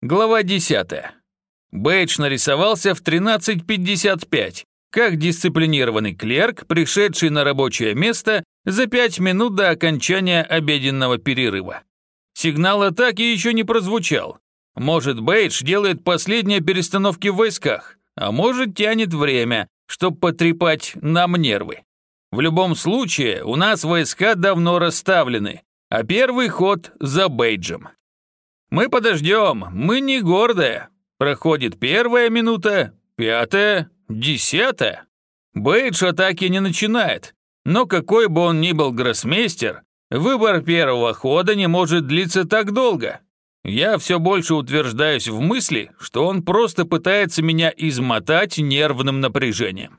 Глава 10. Бейдж нарисовался в 13.55, как дисциплинированный клерк, пришедший на рабочее место за пять минут до окончания обеденного перерыва. Сигнал атаки еще не прозвучал. Может, Бейдж делает последние перестановки в войсках, а может, тянет время, чтобы потрепать нам нервы. В любом случае, у нас войска давно расставлены, а первый ход за Бейджем. Мы подождем, мы не гордые. Проходит первая минута, пятая, десятая. Бейдж атаки не начинает, но какой бы он ни был гроссмейстер, выбор первого хода не может длиться так долго. Я все больше утверждаюсь в мысли, что он просто пытается меня измотать нервным напряжением.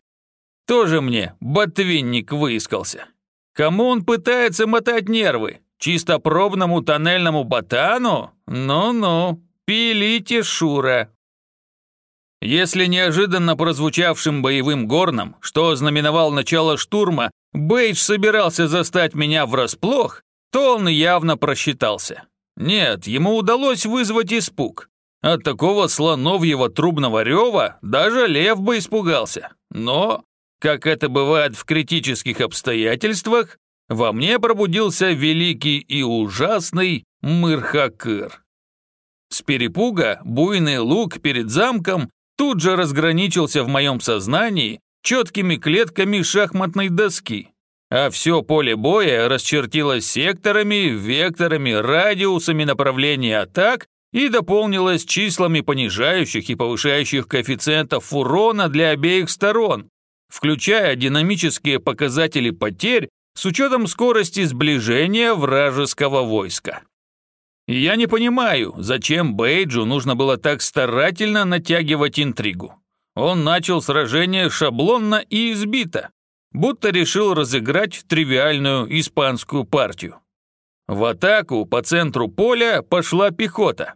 Тоже мне ботвинник выискался. Кому он пытается мотать нервы? Чистопробному тоннельному ботану? Ну-ну, пилите Шура. Если неожиданно прозвучавшим боевым горном, что знаменовал начало штурма, Бейдж собирался застать меня врасплох, то он явно просчитался. Нет, ему удалось вызвать испуг. От такого слоновьего трубного рева даже лев бы испугался. Но, как это бывает в критических обстоятельствах, во мне пробудился великий и ужасный Мырхакыр. С перепуга буйный лук перед замком тут же разграничился в моем сознании четкими клетками шахматной доски, а все поле боя расчертилось секторами, векторами, радиусами направления атак и дополнилось числами понижающих и повышающих коэффициентов урона для обеих сторон, включая динамические показатели потерь с учетом скорости сближения вражеского войска. я не понимаю, зачем Бейджу нужно было так старательно натягивать интригу. Он начал сражение шаблонно и избито, будто решил разыграть тривиальную испанскую партию. В атаку по центру поля пошла пехота.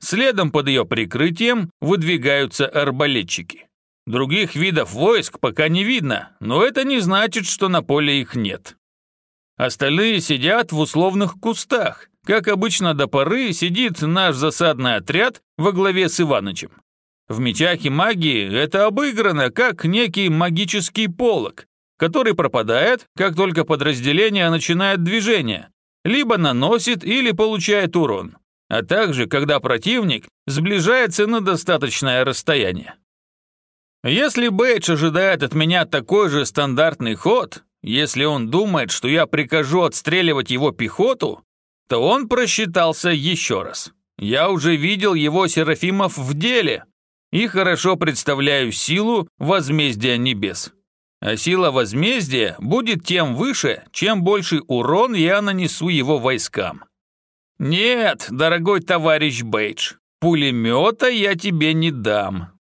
Следом под ее прикрытием выдвигаются арбалетчики. Других видов войск пока не видно, но это не значит, что на поле их нет. Остальные сидят в условных кустах. Как обычно до поры сидит наш засадный отряд во главе с Иванычем. В мечах и магии это обыграно как некий магический полог, который пропадает, как только подразделение начинает движение, либо наносит или получает урон, а также когда противник сближается на достаточное расстояние. Если Бэйдж ожидает от меня такой же стандартный ход, если он думает, что я прикажу отстреливать его пехоту, то он просчитался еще раз. Я уже видел его Серафимов в деле и хорошо представляю силу возмездия небес. А сила возмездия будет тем выше, чем больше урон я нанесу его войскам. Нет, дорогой товарищ Бейдж, пулемета я тебе не дам.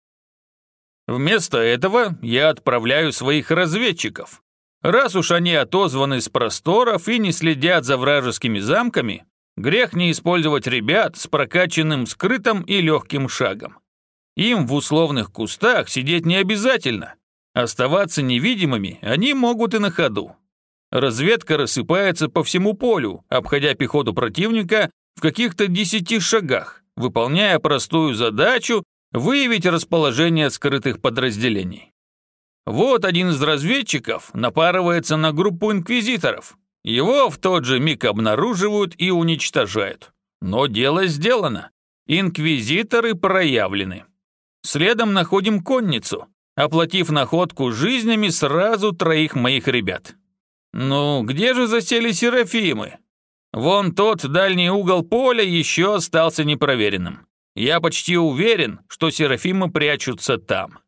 Вместо этого я отправляю своих разведчиков, Раз уж они отозваны с просторов и не следят за вражескими замками, грех не использовать ребят с прокачанным скрытым и легким шагом. Им в условных кустах сидеть не обязательно. Оставаться невидимыми они могут и на ходу. Разведка рассыпается по всему полю, обходя пехоту противника в каких-то десяти шагах, выполняя простую задачу выявить расположение скрытых подразделений. Вот один из разведчиков напарывается на группу инквизиторов. Его в тот же миг обнаруживают и уничтожают. Но дело сделано. Инквизиторы проявлены. Следом находим конницу, оплатив находку жизнями сразу троих моих ребят. Ну, где же засели серафимы? Вон тот дальний угол поля еще остался непроверенным. Я почти уверен, что серафимы прячутся там.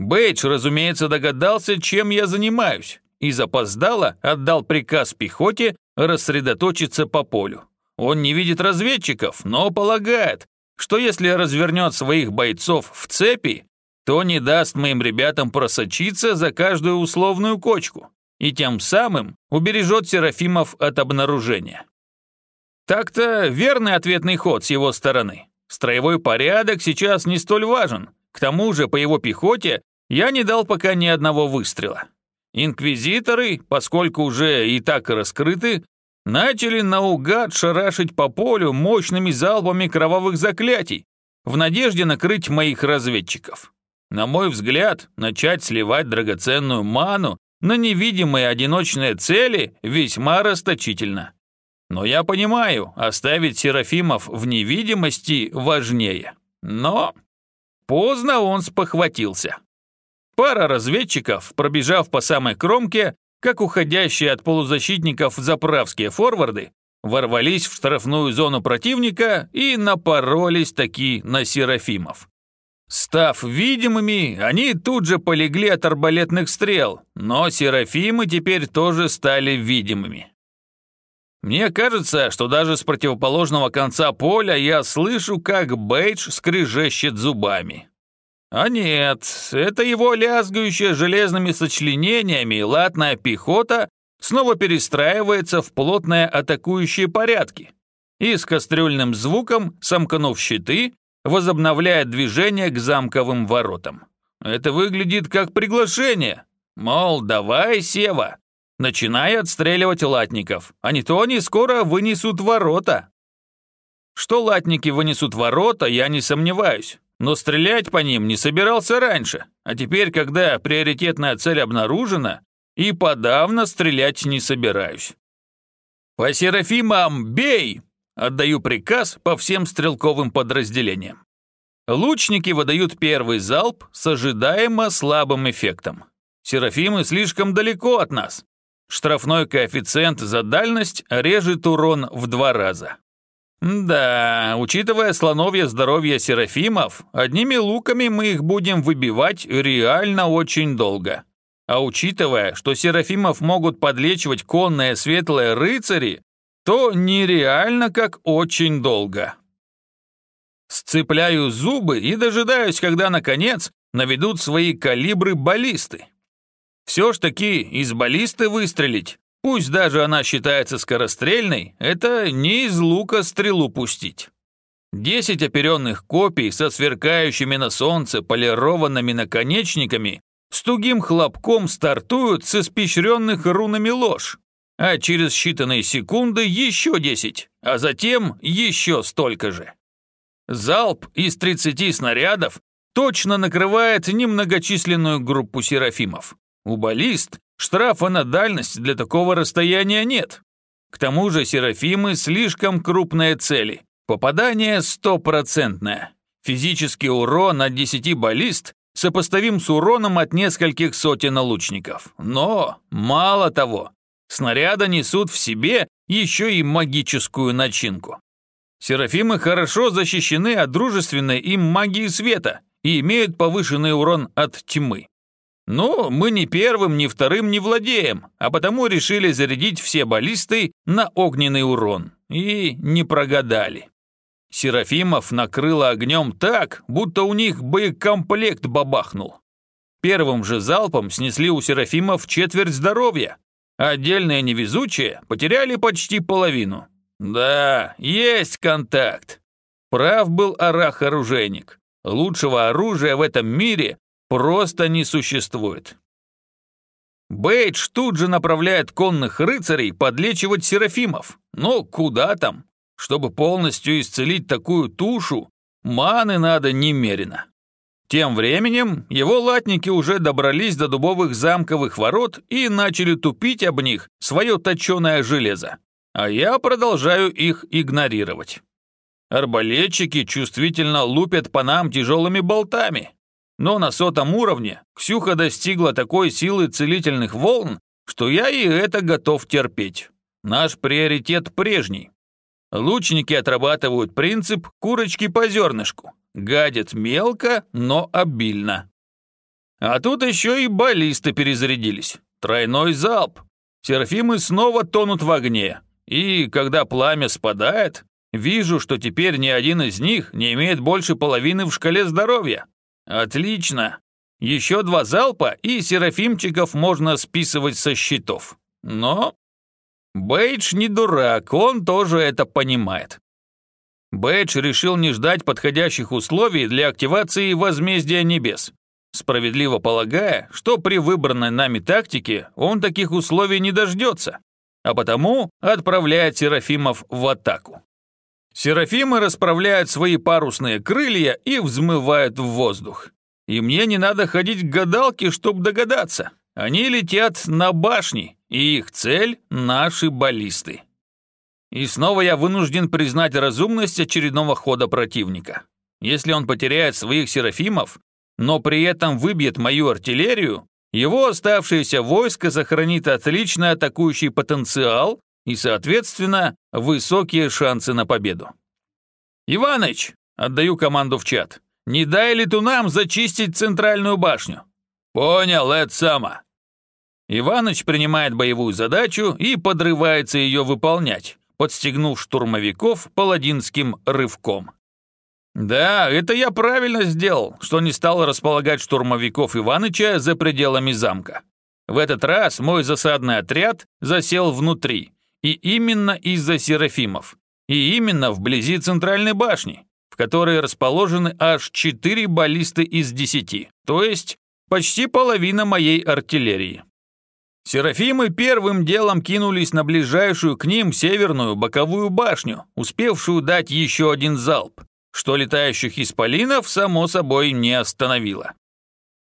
Бейдж, разумеется, догадался, чем я занимаюсь, и запоздало отдал приказ пехоте рассредоточиться по полю. Он не видит разведчиков, но полагает, что если развернет своих бойцов в цепи, то не даст моим ребятам просочиться за каждую условную кочку и тем самым убережет Серафимов от обнаружения. Так-то верный ответный ход с его стороны. Строевой порядок сейчас не столь важен. К тому же по его пехоте я не дал пока ни одного выстрела. Инквизиторы, поскольку уже и так раскрыты, начали наугад шарашить по полю мощными залпами кровавых заклятий, в надежде накрыть моих разведчиков. На мой взгляд, начать сливать драгоценную ману на невидимые одиночные цели весьма расточительно. Но я понимаю, оставить Серафимов в невидимости важнее. Но поздно он спохватился. Пара разведчиков, пробежав по самой кромке, как уходящие от полузащитников заправские форварды, ворвались в штрафную зону противника и напоролись таки на Серафимов. Став видимыми, они тут же полегли от арбалетных стрел, но Серафимы теперь тоже стали видимыми. Мне кажется, что даже с противоположного конца поля я слышу, как Бейдж скрежещет зубами. А нет, это его лязгающая железными сочленениями латная пехота снова перестраивается в плотные атакующие порядки и с кастрюльным звуком, сомкнув щиты, возобновляет движение к замковым воротам. Это выглядит как приглашение. Мол, давай, Сева, начинай отстреливать латников, а не то они скоро вынесут ворота. Что латники вынесут ворота, я не сомневаюсь, но стрелять по ним не собирался раньше, а теперь, когда приоритетная цель обнаружена, и подавно стрелять не собираюсь. «По Серафимам бей!» Отдаю приказ по всем стрелковым подразделениям. Лучники выдают первый залп с ожидаемо слабым эффектом. Серафимы слишком далеко от нас. Штрафной коэффициент за дальность режет урон в два раза. Да, учитывая слоновье здоровье серафимов, одними луками мы их будем выбивать реально очень долго. А учитывая, что серафимов могут подлечивать конные светлые рыцари, то нереально как очень долго. Сцепляю зубы и дожидаюсь, когда, наконец, наведут свои калибры баллисты. Все ж таки из баллисты выстрелить, пусть даже она считается скорострельной, это не из лука стрелу пустить. Десять оперенных копий со сверкающими на солнце полированными наконечниками с тугим хлопком стартуют с испещренных рунами ложь, а через считанные секунды еще 10, а затем еще столько же. Залп из 30 снарядов точно накрывает немногочисленную группу серафимов. У баллист штрафа на дальность для такого расстояния нет. К тому же серафимы слишком крупные цели. Попадание стопроцентное. Физический урон от 10 баллист сопоставим с уроном от нескольких сотен лучников. Но, мало того, снаряды несут в себе еще и магическую начинку. Серафимы хорошо защищены от дружественной им магии света и имеют повышенный урон от тьмы. Но мы ни первым, ни вторым не владеем, а потому решили зарядить все баллисты на огненный урон. И не прогадали. Серафимов накрыло огнем так, будто у них боекомплект бабахнул. Первым же залпом снесли у Серафимов четверть здоровья. Отдельные невезучие потеряли почти половину. Да, есть контакт. Прав был Арах-оружейник. Лучшего оружия в этом мире просто не существует. Бейдж тут же направляет конных рыцарей подлечивать Серафимов. Но куда там? Чтобы полностью исцелить такую тушу, маны надо немерено. Тем временем его латники уже добрались до дубовых замковых ворот и начали тупить об них свое точеное железо. А я продолжаю их игнорировать. Арбалетчики чувствительно лупят по нам тяжелыми болтами. Но на сотом уровне Ксюха достигла такой силы целительных волн, что я и это готов терпеть. Наш приоритет прежний Лучники отрабатывают принцип курочки по зернышку. Гадят мелко, но обильно. А тут еще и баллисты перезарядились. Тройной залп. Серафимы снова тонут в огне. И когда пламя спадает, вижу, что теперь ни один из них не имеет больше половины в шкале здоровья. Отлично. Еще два залпа, и серафимчиков можно списывать со счетов. Но Бейдж не дурак, он тоже это понимает. Бейдж решил не ждать подходящих условий для активации возмездия небес, справедливо полагая, что при выбранной нами тактике он таких условий не дождется, а потому отправляет Серафимов в атаку. Серафимы расправляют свои парусные крылья и взмывают в воздух. И мне не надо ходить к гадалке, чтобы догадаться. Они летят на башни, и их цель — наши баллисты. И снова я вынужден признать разумность очередного хода противника. Если он потеряет своих серафимов, но при этом выбьет мою артиллерию, его оставшееся войско сохранит отличный атакующий потенциал и, соответственно, высокие шансы на победу. «Иваныч!» — отдаю команду в чат. «Не дай ли нам зачистить центральную башню?» «Понял, это само». Иваныч принимает боевую задачу и подрывается ее выполнять, подстегнув штурмовиков паладинским рывком. Да, это я правильно сделал, что не стал располагать штурмовиков Иваныча за пределами замка. В этот раз мой засадный отряд засел внутри, и именно из-за серафимов, и именно вблизи центральной башни, в которой расположены аж четыре баллисты из десяти, то есть почти половина моей артиллерии. Серафимы первым делом кинулись на ближайшую к ним северную боковую башню, успевшую дать еще один залп, что летающих исполинов, само собой, не остановило.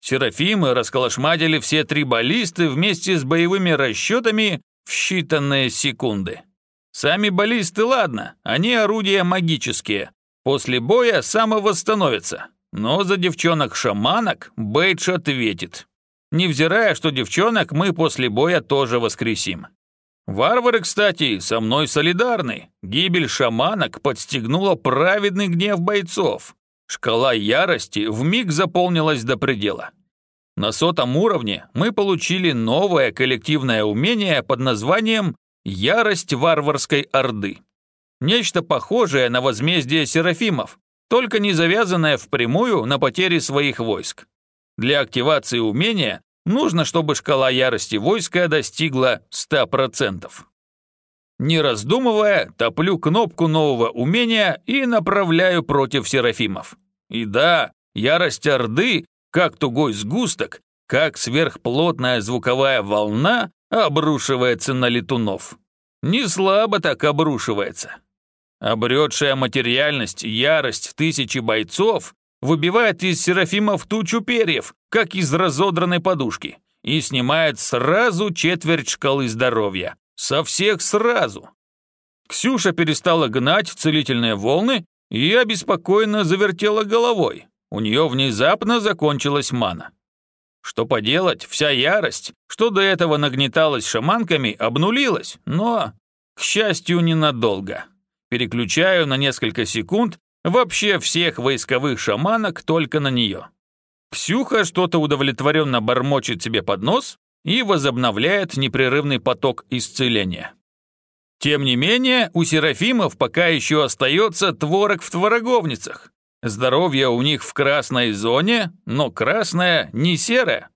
Серафимы расколошматили все три баллисты вместе с боевыми расчетами в считанные секунды. Сами баллисты, ладно, они орудия магические. После боя самовосстановятся. Но за девчонок-шаманок Бейдж ответит. Невзирая, что девчонок мы после боя тоже воскресим. Варвары, кстати, со мной солидарны. Гибель шаманок подстегнула праведный гнев бойцов. Шкала ярости вмиг заполнилась до предела. На сотом уровне мы получили новое коллективное умение под названием «Ярость варварской орды». Нечто похожее на возмездие серафимов, только не завязанное впрямую на потери своих войск. Для активации умения Нужно, чтобы шкала ярости войска достигла 100%. Не раздумывая, топлю кнопку нового умения и направляю против серафимов. И да, ярость Орды, как тугой сгусток, как сверхплотная звуковая волна, обрушивается на летунов. Не слабо так обрушивается. Обретшая материальность ярость тысячи бойцов выбивает из Серафимов тучу перьев, как из разодранной подушки, и снимает сразу четверть шкалы здоровья. Со всех сразу. Ксюша перестала гнать целительные волны и обеспокоенно завертела головой. У нее внезапно закончилась мана. Что поделать, вся ярость, что до этого нагнеталась шаманками, обнулилась, но, к счастью, ненадолго. Переключаю на несколько секунд Вообще всех войсковых шаманок только на нее. Ксюха что-то удовлетворенно бормочет себе под нос и возобновляет непрерывный поток исцеления. Тем не менее, у серафимов пока еще остается творог в твороговницах. Здоровье у них в красной зоне, но красное не серое.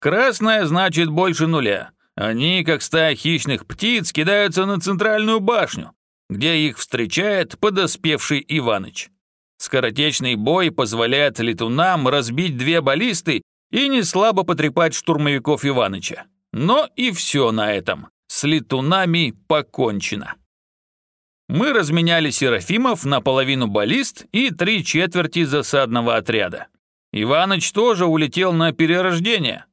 Красное значит больше нуля. Они, как стая хищных птиц, кидаются на центральную башню, где их встречает подоспевший Иваныч. Скоротечный бой позволяет летунам разбить две баллисты и не слабо потрепать штурмовиков Иваныча. Но и все на этом. С летунами покончено. Мы разменяли Серафимов на половину баллист и три четверти засадного отряда. Иваныч тоже улетел на перерождение.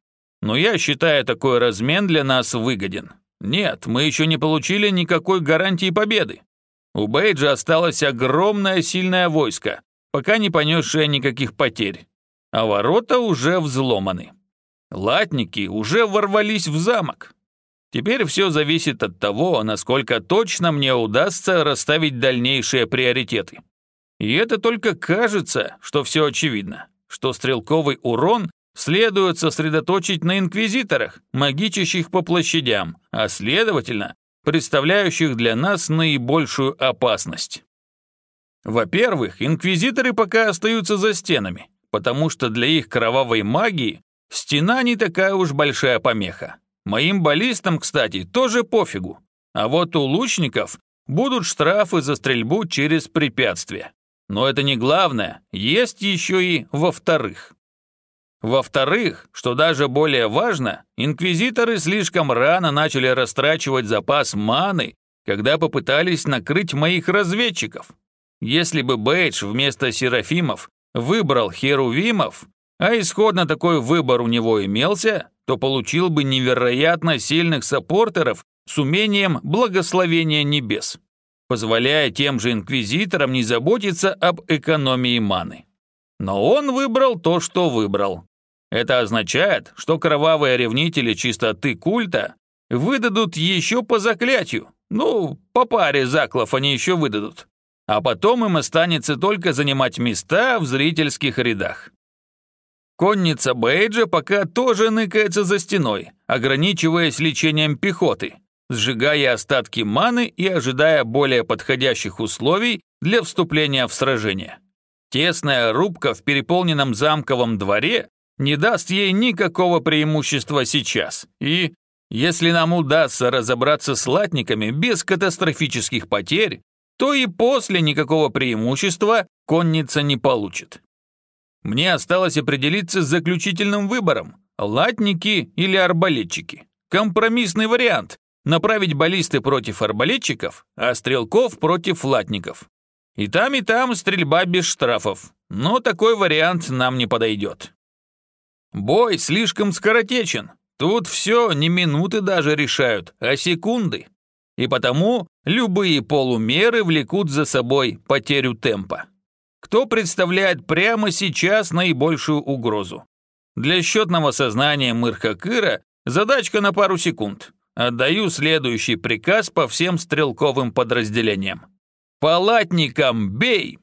Но я считаю, такой размен для нас выгоден. Нет, мы еще не получили никакой гарантии победы. У Бейджа осталось огромное сильное войско, пока не понесшее никаких потерь, а ворота уже взломаны. Латники уже ворвались в замок. Теперь все зависит от того, насколько точно мне удастся расставить дальнейшие приоритеты. И это только кажется, что все очевидно, что стрелковый урон следует сосредоточить на инквизиторах, магичащих по площадям, а следовательно, представляющих для нас наибольшую опасность. Во-первых, инквизиторы пока остаются за стенами, потому что для их кровавой магии стена не такая уж большая помеха. Моим баллистам, кстати, тоже пофигу. А вот у лучников будут штрафы за стрельбу через препятствия. Но это не главное, есть еще и во-вторых. Во-вторых, что даже более важно, инквизиторы слишком рано начали растрачивать запас маны, когда попытались накрыть моих разведчиков. Если бы Бейдж вместо Серафимов выбрал Херувимов, а исходно такой выбор у него имелся, то получил бы невероятно сильных саппортеров с умением благословения небес, позволяя тем же инквизиторам не заботиться об экономии маны. Но он выбрал то, что выбрал. Это означает, что кровавые ревнители чистоты культа выдадут еще по заклятию. Ну, по паре заклов они еще выдадут. А потом им останется только занимать места в зрительских рядах. Конница Бейджа пока тоже ныкается за стеной, ограничиваясь лечением пехоты, сжигая остатки маны и ожидая более подходящих условий для вступления в сражение. Тесная рубка в переполненном замковом дворе не даст ей никакого преимущества сейчас, и, если нам удастся разобраться с латниками без катастрофических потерь, то и после никакого преимущества конница не получит. Мне осталось определиться с заключительным выбором – латники или арбалетчики. Компромиссный вариант – направить баллисты против арбалетчиков, а стрелков против латников. И там, и там стрельба без штрафов, но такой вариант нам не подойдет. Бой слишком скоротечен. Тут все не минуты даже решают, а секунды. И потому любые полумеры влекут за собой потерю темпа. Кто представляет прямо сейчас наибольшую угрозу? Для счетного сознания Мырхакыра задачка на пару секунд. Отдаю следующий приказ по всем стрелковым подразделениям. «По латникам бей!»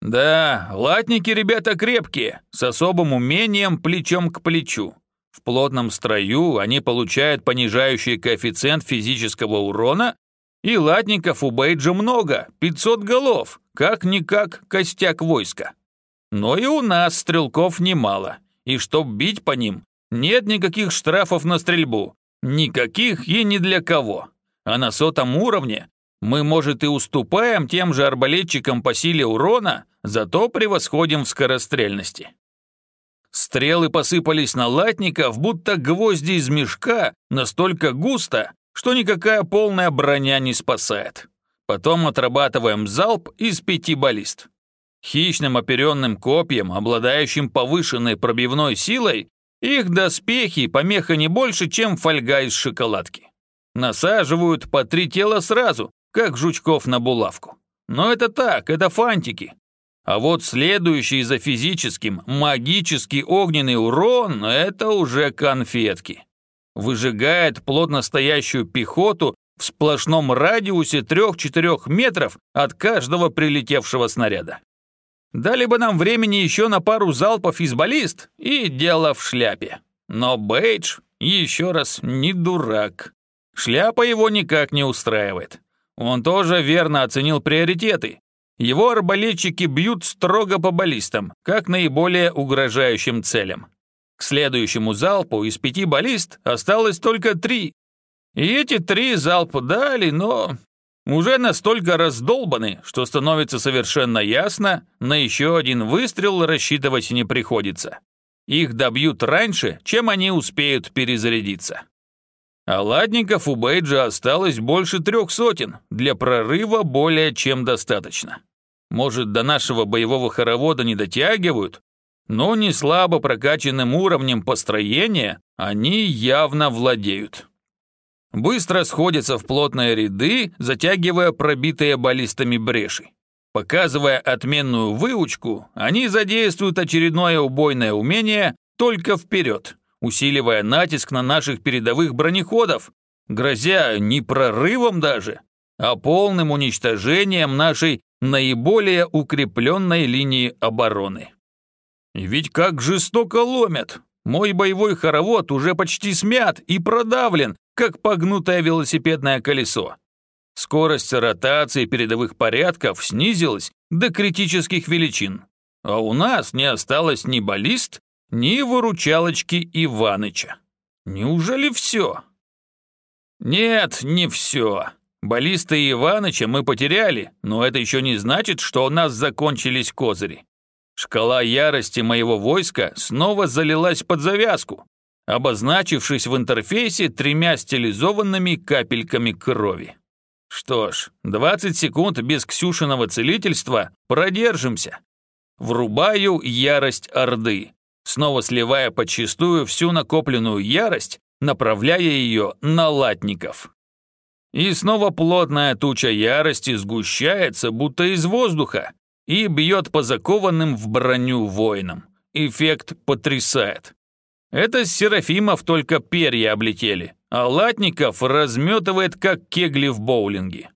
Да, латники ребята крепкие, с особым умением плечом к плечу. В плотном строю они получают понижающий коэффициент физического урона, и латников у Бейджа много, 500 голов, как-никак костяк войска. Но и у нас стрелков немало, и чтоб бить по ним, нет никаких штрафов на стрельбу, никаких и ни для кого. А на сотом уровне мы, может, и уступаем тем же арбалетчикам по силе урона, зато превосходим в скорострельности. Стрелы посыпались на латников, будто гвозди из мешка, настолько густо, что никакая полная броня не спасает. Потом отрабатываем залп из пяти баллист. Хищным оперенным копьем, обладающим повышенной пробивной силой, их доспехи помеха не больше, чем фольга из шоколадки. Насаживают по три тела сразу, как жучков на булавку. Но это так, это фантики. А вот следующий за физическим, магический огненный урон – это уже конфетки. Выжигает плотно стоящую пехоту в сплошном радиусе 3-4 метров от каждого прилетевшего снаряда. Дали бы нам времени еще на пару залпов из баллист, и дело в шляпе. Но Бейдж, еще раз, не дурак. Шляпа его никак не устраивает. Он тоже верно оценил приоритеты. Его арбалетчики бьют строго по баллистам, как наиболее угрожающим целям. К следующему залпу из пяти баллист осталось только три. И эти три залпа дали, но уже настолько раздолбаны, что становится совершенно ясно, на еще один выстрел рассчитывать не приходится. Их добьют раньше, чем они успеют перезарядиться. А ладников у Бейджа осталось больше трех сотен, для прорыва более чем достаточно. Может, до нашего боевого хоровода не дотягивают, но не слабо прокачанным уровнем построения они явно владеют. Быстро сходятся в плотные ряды, затягивая пробитые баллистами бреши. Показывая отменную выучку, они задействуют очередное убойное умение только вперед, усиливая натиск на наших передовых бронеходов, грозя не прорывом даже, а полным уничтожением нашей наиболее укрепленной линии обороны. ведь как жестоко ломят! Мой боевой хоровод уже почти смят и продавлен, как погнутое велосипедное колесо. Скорость ротации передовых порядков снизилась до критических величин, а у нас не осталось ни баллист, ни выручалочки Иваныча. Неужели все? Нет, не все. Баллиста Иваныча мы потеряли, но это еще не значит, что у нас закончились козыри. Шкала ярости моего войска снова залилась под завязку, обозначившись в интерфейсе тремя стилизованными капельками крови. Что ж, 20 секунд без Ксюшиного целительства продержимся. Врубаю ярость Орды, снова сливая подчистую всю накопленную ярость, направляя ее на латников. И снова плотная туча ярости сгущается, будто из воздуха, и бьет по закованным в броню воинам. Эффект потрясает. Это с Серафимов только перья облетели, а латников разметывает, как кегли в боулинге.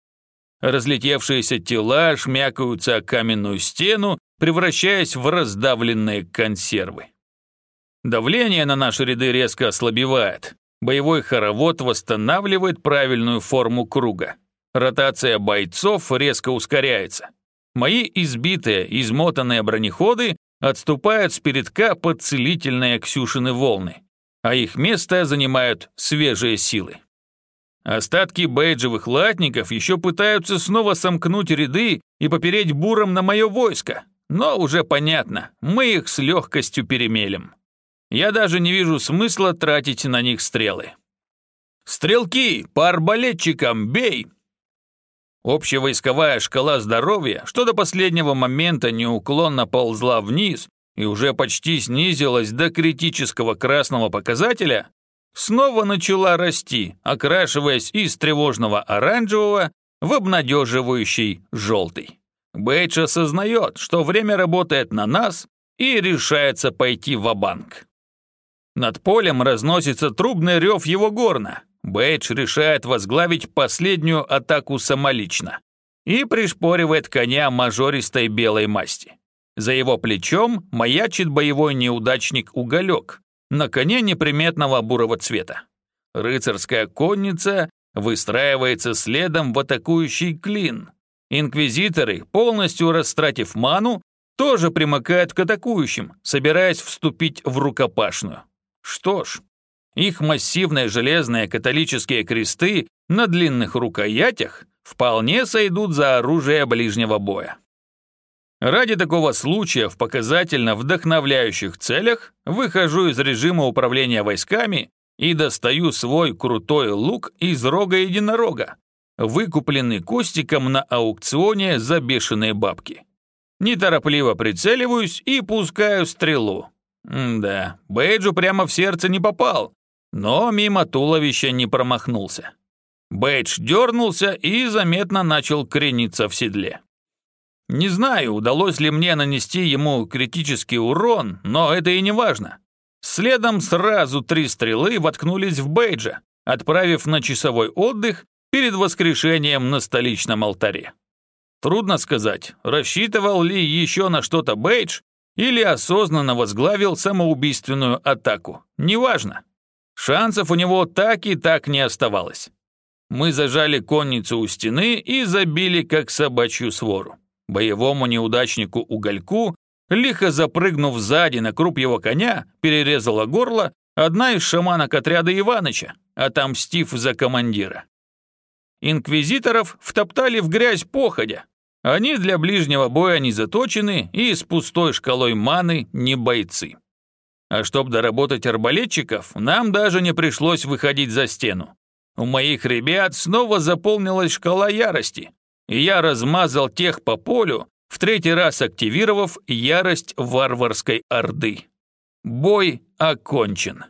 Разлетевшиеся тела шмякаются о каменную стену, превращаясь в раздавленные консервы. Давление на наши ряды резко ослабевает. Боевой хоровод восстанавливает правильную форму круга. Ротация бойцов резко ускоряется. Мои избитые, измотанные бронеходы отступают с передка под целительные Ксюшины волны, а их место занимают свежие силы. Остатки бейджевых латников еще пытаются снова сомкнуть ряды и попереть буром на мое войско, но уже понятно, мы их с легкостью перемелем. Я даже не вижу смысла тратить на них стрелы. «Стрелки, по арбалетчикам, бей!» Общевойсковая шкала здоровья, что до последнего момента неуклонно ползла вниз и уже почти снизилась до критического красного показателя, снова начала расти, окрашиваясь из тревожного оранжевого в обнадеживающий желтый. Бейдж осознает, что время работает на нас и решается пойти в банк над полем разносится трубный рев его горна. Бейдж решает возглавить последнюю атаку самолично и пришпоривает коня мажористой белой масти. За его плечом маячит боевой неудачник Уголек, на коне неприметного бурого цвета. Рыцарская конница выстраивается следом в атакующий клин. Инквизиторы, полностью растратив ману, тоже примыкают к атакующим, собираясь вступить в рукопашную. Что ж, их массивные железные католические кресты на длинных рукоятях вполне сойдут за оружие ближнего боя. Ради такого случая в показательно вдохновляющих целях выхожу из режима управления войсками и достаю свой крутой лук из рога единорога, выкупленный Костиком на аукционе за бешеные бабки. Неторопливо прицеливаюсь и пускаю стрелу. М-да, Бейджу прямо в сердце не попал, но мимо туловища не промахнулся. Бейдж дернулся и заметно начал крениться в седле. Не знаю, удалось ли мне нанести ему критический урон, но это и не важно. Следом сразу три стрелы воткнулись в Бейджа, отправив на часовой отдых перед воскрешением на столичном алтаре. Трудно сказать, рассчитывал ли еще на что-то Бейдж или осознанно возглавил самоубийственную атаку. Неважно. Шансов у него так и так не оставалось. Мы зажали конницу у стены и забили, как собачью свору. Боевому неудачнику Угольку, лихо запрыгнув сзади на круп его коня, перерезала горло одна из шаманок отряда Иваныча, отомстив за командира. Инквизиторов втоптали в грязь походя, они для ближнего боя не заточены и с пустой шкалой маны не бойцы. А чтоб доработать арбалетчиков, нам даже не пришлось выходить за стену. У моих ребят снова заполнилась шкала ярости, и я размазал тех по полю, в третий раз активировав ярость варварской орды. Бой окончен.